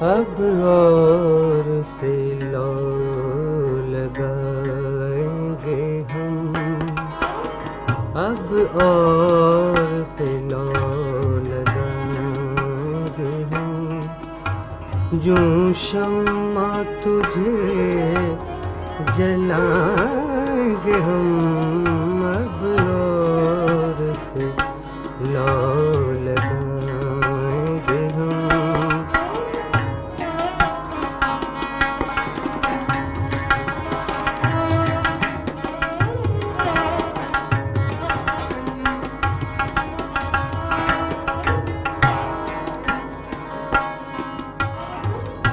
اب اور سے لو لگائیں گے ہم اب اور سے لو لگائیں گے ہم جو شمع تجھے جلائیں گے ہم۔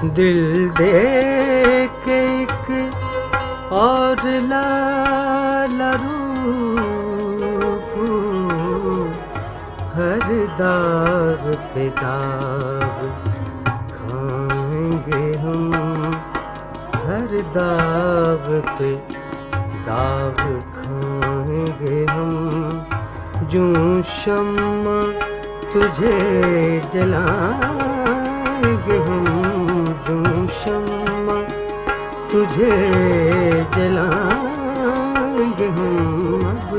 دل دے کے ایک اور لال روپ ہر داغ پہ داغ کھائیں گے ہم ہر داغ پہ داغ کھائیں گے ہم جو شمع تجھے جلائیں تجھے جلائیں گے ہم اب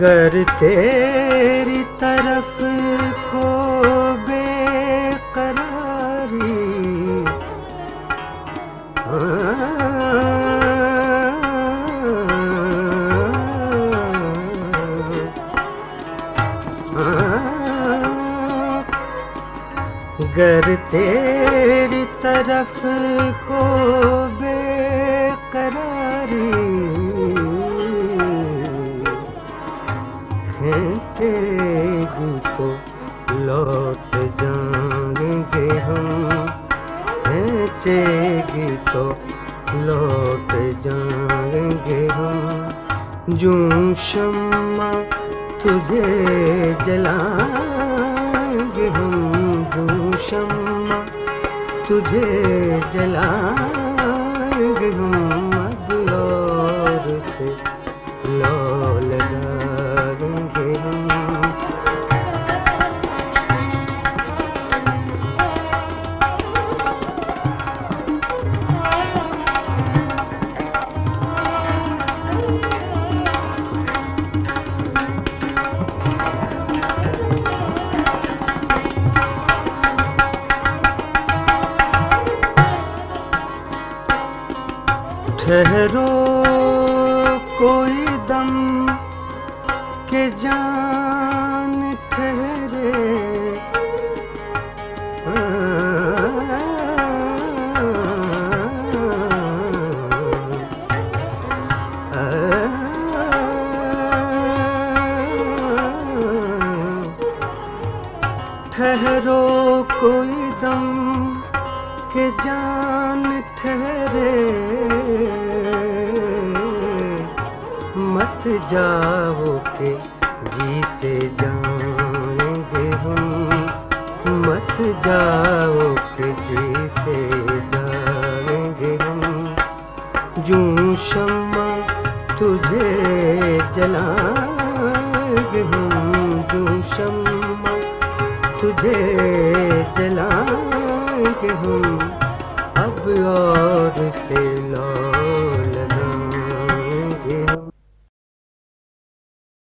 گر تیری طرف کو بے قراری گر تیری طرف کو بے کھینچے گی تو لوٹ جائیں گے ہم۔ کھینچے گی تو لوٹ جائیں گے ہم۔ جو شمع تجھے جلائیں گے ہم۔ جو شمع تجھے جلائیں گے ہم۔ اب سے لو لگائیں ٹھہرو کوئی دم کہ جان ٹھہرے۔ ٹھہرو کوئی دم کہ جان ٹھہرے۔ مت جاؤ کہ جی سے جائیں گے ہم مت جاؤ کہ جی سے جائیں گے ہم جو شمع تجھے جلائیں گے ہم جو شمع تجھے جلائیں گے ہم اب اور